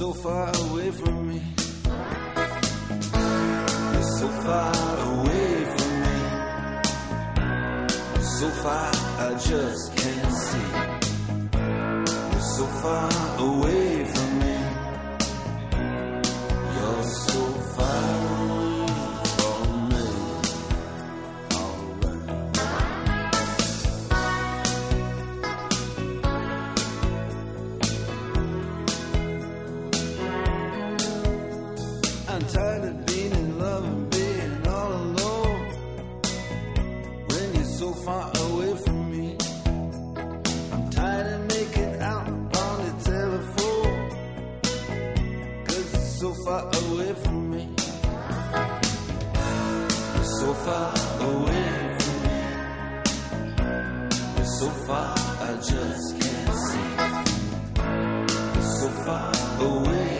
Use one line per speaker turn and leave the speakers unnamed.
so far away from me. You're so far away from me. So far I just can't see. You're so far away so far away from me, I'm tired of making out on the telephone. Cause you're so far away from me. You're so far away from me. You're so far, I just can't see. You're so far away